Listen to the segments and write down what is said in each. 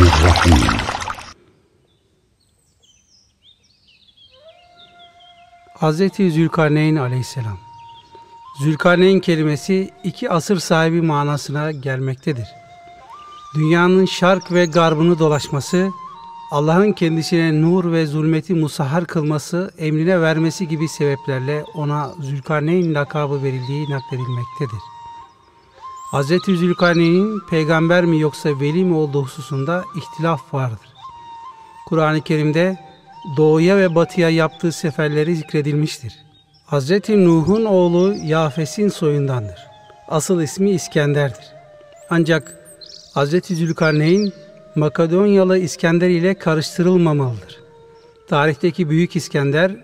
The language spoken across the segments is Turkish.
Bismillahirrahmanirrahim. Hazreti Zülkarneyn aleyhisselam Zülkarneyn kelimesi iki asır sahibi manasına gelmektedir. Dünyanın şark ve garbını dolaşması, Allah'ın kendisine nur ve zulmeti musahhar kılması, emrine vermesi gibi sebeplerle ona Zülkarneyn lakabı verildiği nakledilmektedir. Hz. Zülkarneyn'in peygamber mi yoksa veli mi olduğu hususunda ihtilaf vardır. Kur'an-ı Kerim'de doğuya ve batıya yaptığı seferleri zikredilmiştir. Hz. Nuh'un oğlu Yafes'in soyundandır. Asıl ismi İskender'dir. Ancak Hz. Zülkarneyn Makedonyalı İskender ile karıştırılmamalıdır. Tarihteki Büyük İskender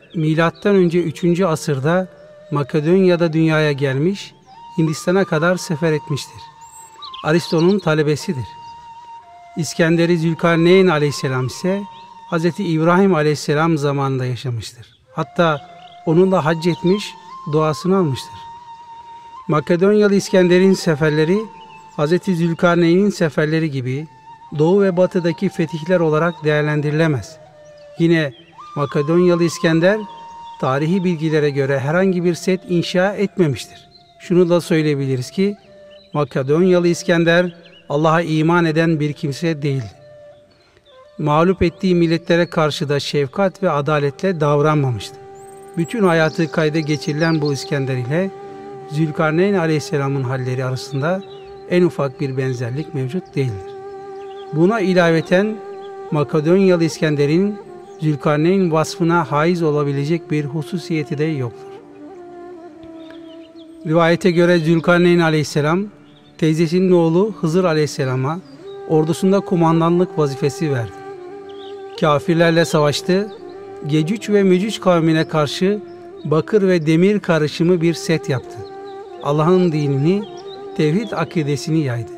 önce 3. asırda Makedonya'da dünyaya gelmiş, Hindistan'a kadar sefer etmiştir. Aristo'nun talebesidir. İskender'i Zülkarneyn aleyhisselam ise Hz. İbrahim aleyhisselam zamanında yaşamıştır. Hatta onunla hac etmiş, duasını almıştır. Makedonyalı İskender'in seferleri Hz. Zülkarneyn'in seferleri gibi doğu ve batıdaki fetihler olarak değerlendirilemez. Yine Makedonyalı İskender tarihi bilgilere göre herhangi bir set inşa etmemiştir. Şunu da söyleyebiliriz ki Makedonyalı İskender Allah'a iman eden bir kimse değildi. Mağlup ettiği milletlere karşı da şefkat ve adaletle davranmamıştı. Bütün hayatı kayda geçirilen bu İskender ile Zülkarneyn Aleyhisselam'ın halleri arasında en ufak bir benzerlik mevcut değildir. Buna ilaveten Makedonyalı İskender'in Zülkarneyn vasfına haiz olabilecek bir hususiyeti de yoktur. Rivayete göre Zülkarneyn aleyhisselam teyzesinin oğlu Hızır aleyhisselama ordusunda kumandanlık vazifesi verdi. Kafirlerle savaştı, Gecüc ve Mücüc kavmine karşı bakır ve demir karışımı bir set yaptı. Allah'ın dinini, tevhid akidesini yaydı.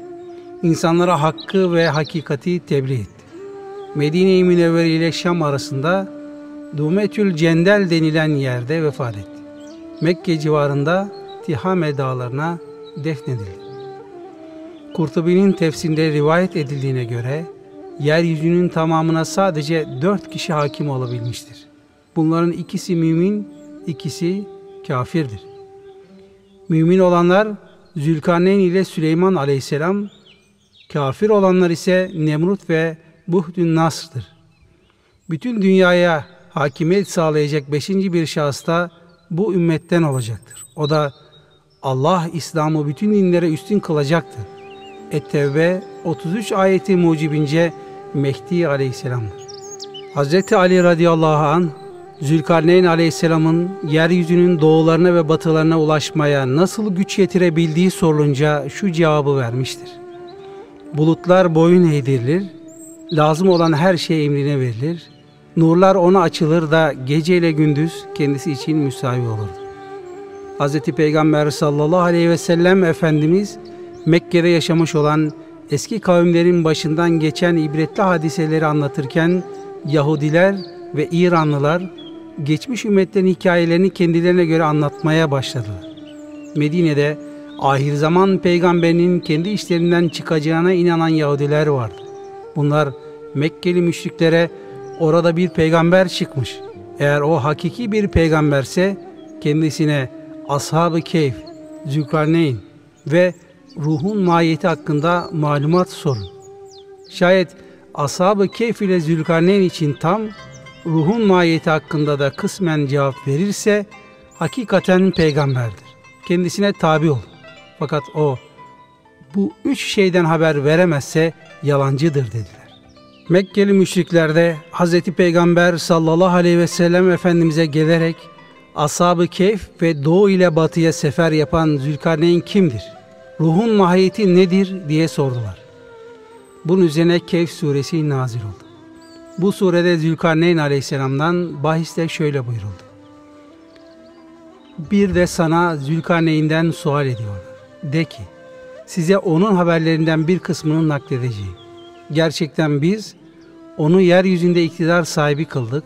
İnsanlara hakkı ve hakikati tebliğ etti. Medine-i Münevvere ile Şam arasında Dumetül Cendel denilen yerde vefat etti. Mekke civarında Tihame dağlarına defnedildi. Kurtubi'nin tefsirinde rivayet edildiğine göre yeryüzünün tamamına sadece dört kişi hakim olabilmiştir. Bunların ikisi mümin, ikisi kafirdir. Mümin olanlar Zülkarneyn ile Süleyman aleyhisselam, kafir olanlar ise Nemrut ve Buhdün Nasr'dır. Bütün dünyaya hakimiyet sağlayacak beşinci bir şahıs da bu ümmetten olacaktır. O da Allah İslam'ı bütün dinlere üstün kılacaktır. Et-Tevbe 33 ayeti mucibince Mehdi aleyhisselamdır. Hz. Ali radıyallahu an Zülkarneyn aleyhisselamın yeryüzünün doğularına ve batılarına ulaşmaya nasıl güç yetirebildiği sorulunca şu cevabı vermiştir. Bulutlar boyun eğdirilir, lazım olan her şey emrine verilir, nurlar ona açılır da gece ile gündüz kendisi için müsavi olurdu. Hz. Peygamber sallallahu aleyhi ve sellem Efendimiz Mekke'de yaşamış olan eski kavimlerin başından geçen ibretli hadiseleri anlatırken Yahudiler ve İranlılar geçmiş ümmetlerin hikayelerini kendilerine göre anlatmaya başladılar. Medine'de ahir zaman peygamberinin kendi işlerinden çıkacağına inanan Yahudiler vardı. Bunlar Mekkeli müşriklere orada bir peygamber çıkmış. Eğer o hakiki bir peygamberse kendisine Ashab-ı Keyf, Zülkarneyn ve ruhun mahiyeti hakkında malumat sorun. Şayet Ashab-ı Keyf ile Zülkarneyn için tam, ruhun mahiyeti hakkında da kısmen cevap verirse hakikaten peygamberdir. Kendisine tabi ol. Fakat o bu üç şeyden haber veremezse yalancıdır dediler. Mekkeli müşriklerde Hz. Peygamber sallallahu aleyhi ve sellem Efendimiz'e gelerek Ashab-ı ve Doğu ile Batı'ya sefer yapan Zülkarneyn kimdir? Ruhun mahiyeti nedir diye sordular. Bunun üzerine Kehf suresi nazil oldu. Bu surede Zülkarneyn aleyhisselamdan bahiste şöyle buyuruldu. Bir de sana Zülkarneyn'den sual ediyorlar. De ki, size onun haberlerinden bir kısmını nakledeceğim. Gerçekten biz onu yeryüzünde iktidar sahibi kıldık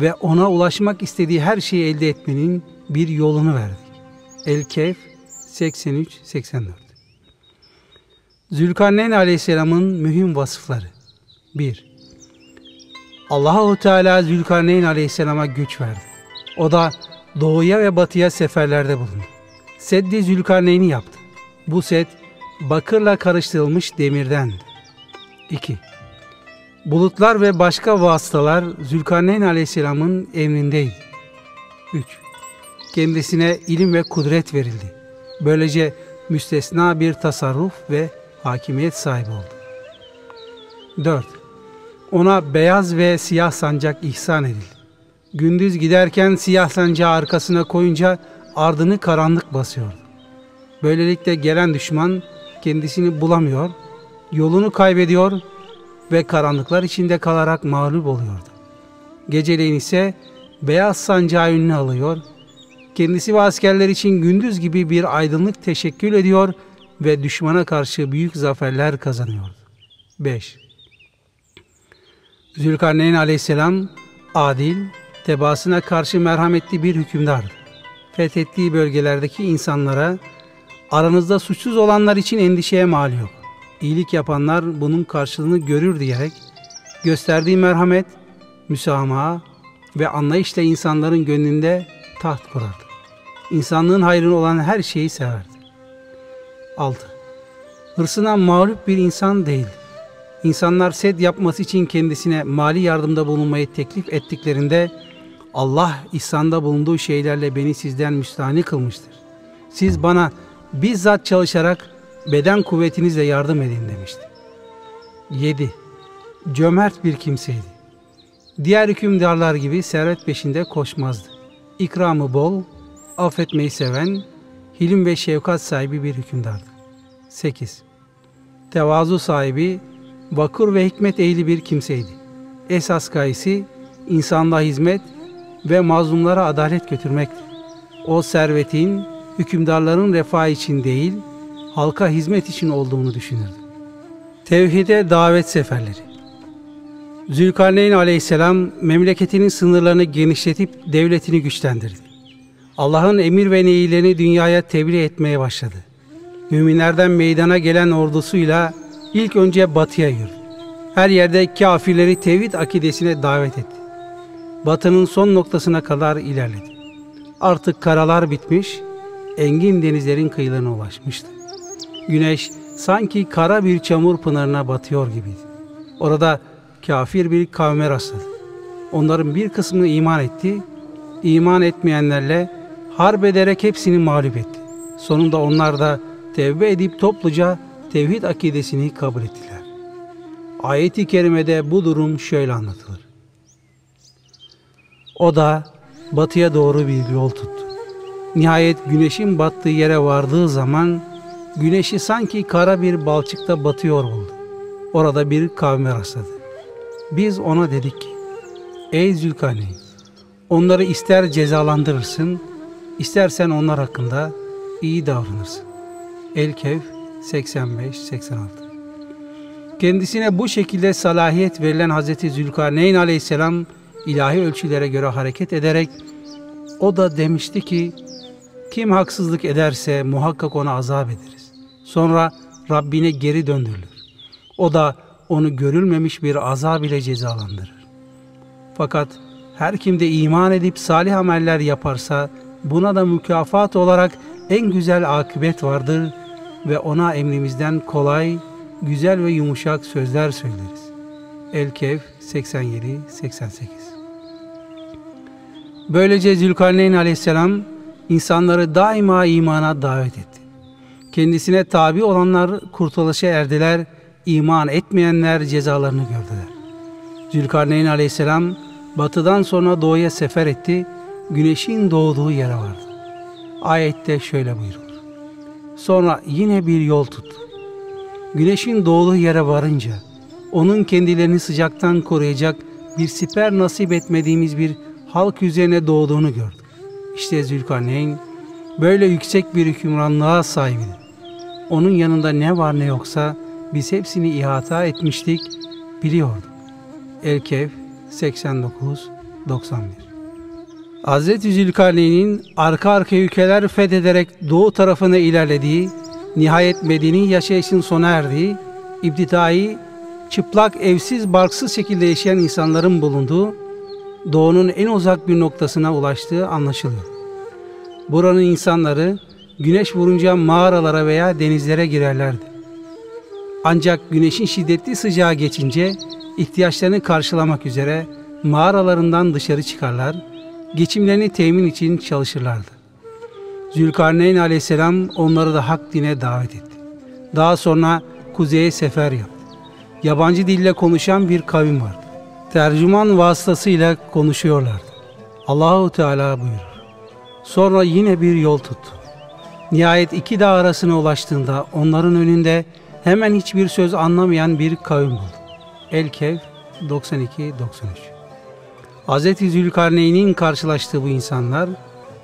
ve ona ulaşmak istediği her şeyi elde etmenin bir yolunu verdik. El-Kehf 83-84 Zülkarneyn Aleyhisselam'ın mühim vasıfları 1. Allahu Teala Zülkarneyn Aleyhisselam'a güç verdi. O da doğuya ve batıya seferlerde bulundu. Seddi Zülkarneyn'i yaptı. Bu set bakırla karıştırılmış demirdendi. 2. Bulutlar ve başka vasıtalar Zülkarneyn Aleyhisselam'ın emrindeydi. 3. Kendisine ilim ve kudret verildi. Böylece müstesna bir tasarruf ve hakimiyet sahibi oldu. 4. Ona beyaz ve siyah sancak ihsan edildi. Gündüz giderken siyah sancağı arkasına koyunca ardını karanlık basıyordu. Böylelikle gelen düşman kendisini bulamıyor, yolunu kaybediyor ve karanlıklar içinde kalarak mağlup oluyordu. Geceleyin ise beyaz sancağı önüne alıyor, kendisi ve askerler için gündüz gibi bir aydınlık teşekkül ediyor ve düşmana karşı büyük zaferler kazanıyordu. 5. Zülkarneyn aleyhisselam adil, tebaasına karşı merhametli bir hükümdardı. Fethettiği bölgelerdeki insanlara aranızda suçsuz olanlar için endişeye mal yok. İyilik yapanlar bunun karşılığını görür diyerek gösterdiği merhamet, müsamaha ve anlayışla insanların gönlünde taht kurardı. İnsanlığın hayrına olan her şeyi severdi. 6. Hırsına mağlup bir insan değildi. İnsanlar sed yapması için kendisine mali yardımda bulunmayı teklif ettiklerinde Allah ihsanda bulunduğu şeylerle beni sizden müstahni kılmıştır. Siz bana bizzat çalışarak beden kuvvetinizle yardım edin demişti. 7. Cömert bir kimseydi. Diğer hükümdarlar gibi servet peşinde koşmazdı. İkramı bol, affetmeyi seven, hilim ve şefkat sahibi bir hükümdardı. 8. Tevazu sahibi, vakur ve hikmet ehli bir kimseydi. Esas gayesi insanlığa hizmet ve mazlumlara adalet götürmekti. O servetin hükümdarların refah için değil, halka hizmet için olduğunu düşünürdü. Tevhide davet seferleri Zülkarneyn aleyhisselam memleketinin sınırlarını genişletip devletini güçlendirdi. Allah'ın emir ve nehirlerini dünyaya tebliğ etmeye başladı. Müminlerden meydana gelen ordusuyla ilk önce batıya yürüdü. Her yerde kafirleri tevhid akidesine davet etti. Batının son noktasına kadar ilerledi. Artık karalar bitmiş, engin denizlerin kıyılarına ulaşmıştı. Güneş sanki kara bir çamur pınarına batıyor gibiydi. Orada kafir bir kavme rastladı. Onların bir kısmını iman etti, iman etmeyenlerle harp ederek hepsini mağlup etti. Sonunda onlar da tevbe edip topluca tevhid akidesini kabul ettiler. Ayet-i kerimede bu durum şöyle anlatılır. O da batıya doğru bir yol tuttu. Nihayet güneşin battığı yere vardığı zaman güneşi sanki kara bir balçıkta batıyor buldu. Orada bir kavme rastladı. Biz ona dedik ki, Ey Zülkarneyn, onları ister cezalandırırsın, istersen onlar hakkında iyi davranırsın. El-Kehf 85-86 Kendisine bu şekilde salahiyet verilen Hz. Zülkarneyn aleyhisselam ilahi ölçülere göre hareket ederek o da demişti ki kim haksızlık ederse muhakkak ona azap ederiz. Sonra Rabbine geri döndürülür. O da onu görülmemiş bir azab ile cezalandırır. Fakat her kim de iman edip salih ameller yaparsa buna da mükafat olarak en güzel akıbet vardır ve ona emrimizden kolay, güzel ve yumuşak sözler söyleriz. El-Kehf 87-88 Böylece Zülkarneyn aleyhisselam insanları daima imana davet etti. Kendisine tabi olanlar kurtuluşa erdiler, iman etmeyenler cezalarını gördüler. Zülkarneyn aleyhisselam batıdan sonra doğuya sefer etti, güneşin doğduğu yere vardı. Ayette şöyle buyurulur. Sonra yine bir yol tuttu. Güneşin doğduğu yere varınca, onun kendilerini sıcaktan koruyacak bir siper nasip etmediğimiz bir halk üzerine doğduğunu gördük. İşte Zülkarneyn böyle yüksek bir hükümranlığa sahibidir. Onun yanında ne var ne yoksa biz hepsini ihata etmiştik, biliyorduk. Elkef 89 91 Hz. Zülkarneyn'in arka arka ülkeler fethederek doğu tarafına ilerlediği, nihayet medeni yaşayışın sona erdiği, İbtidai çıplak, evsiz, barksız şekilde yaşayan insanların bulunduğu doğunun en uzak bir noktasına ulaştığı anlaşılıyor. Buranın insanları güneş vurunca mağaralara veya denizlere girerlerdi. Ancak güneşin şiddetli sıcağı geçince ihtiyaçlarını karşılamak üzere mağaralarından dışarı çıkarlar, geçimlerini temin için çalışırlardı. Zülkarneyn aleyhisselam onları da hak dine davet etti. Daha sonra kuzeye sefer yaptı. Yabancı dille konuşan bir kavim vardı. Tercüman vasıtasıyla konuşuyorlardı. Allahu Teala buyurur. Sonra yine bir yol tuttu. Nihayet iki dağ arasına ulaştığında onların önünde hemen hiçbir söz anlamayan bir kavim buldu. El-Kev 92-93 Hz. Zülkarneyn'in karşılaştığı bu insanlar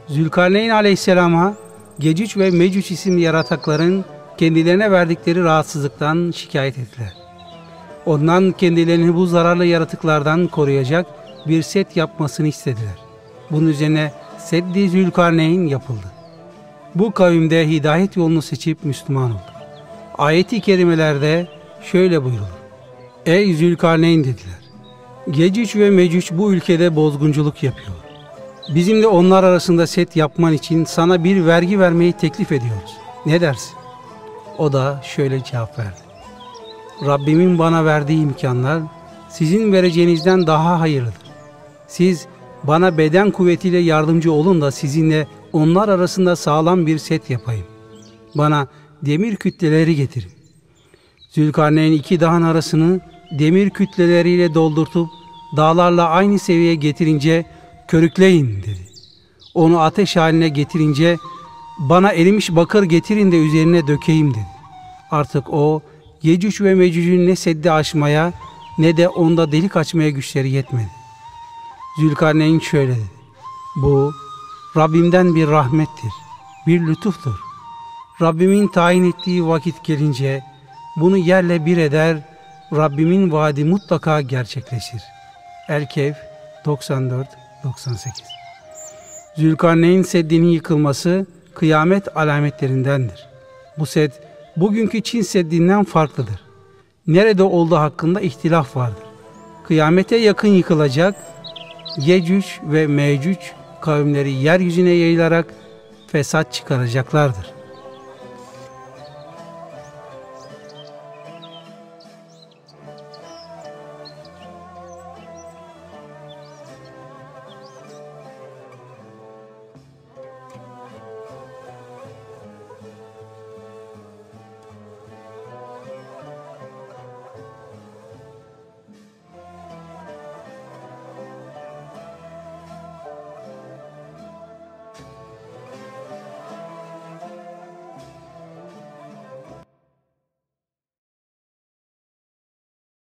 Zülkarneyn aleyhisselama Gecüc ve Mecüc isimli yaratıkların kendilerine verdikleri rahatsızlıktan şikayet ettiler. Ondan kendilerini bu zararlı yaratıklardan koruyacak bir set yapmasını istediler. Bunun üzerine Seddi Zülkarneyn yapıldı. Bu kavimde hidayet yolunu seçip Müslüman oldu. Ayeti kerimelerde şöyle buyurulur. Ey Zülkarneyn dediler. Gecüc ve Mecüc bu ülkede bozgunculuk yapıyor. Bizimle onlar arasında set yapman için sana bir vergi vermeyi teklif ediyoruz. Ne dersin? O da şöyle cevap verdi. Rabbimin bana verdiği imkanlar sizin vereceğinizden daha hayırlıdır. Siz bana beden kuvvetiyle yardımcı olun da sizinle onlar arasında sağlam bir set yapayım. Bana demir kütleleri getirin. Zülkarneyn iki dağın arasını demir kütleleriyle doldurtup dağlarla aynı seviyeye getirince körükleyin dedi. Onu ateş haline getirince bana erimiş bakır getirin de üzerine dökeyim dedi. Artık o Yecüc ve Mecüc'ün ne seddi aşmaya ne de onda delik açmaya güçleri yetmedi. Zülkarneyn şöyle dedi. Bu Rabbimden bir rahmettir, bir lütuftur. Rabbimin tayin ettiği vakit gelince bunu yerle bir eder, Rabbimin vaadi mutlaka gerçekleşir. El-Kehf 94-98 Zülkarneyn Seddi'nin yıkılması kıyamet alametlerindendir. Bu sed bugünkü Çin Seddi'nden farklıdır. Nerede olduğu hakkında ihtilaf vardır. Kıyamete yakın yıkılacak Yecüc ve Mecüc kavimleri yeryüzüne yayılarak fesat çıkaracaklardır.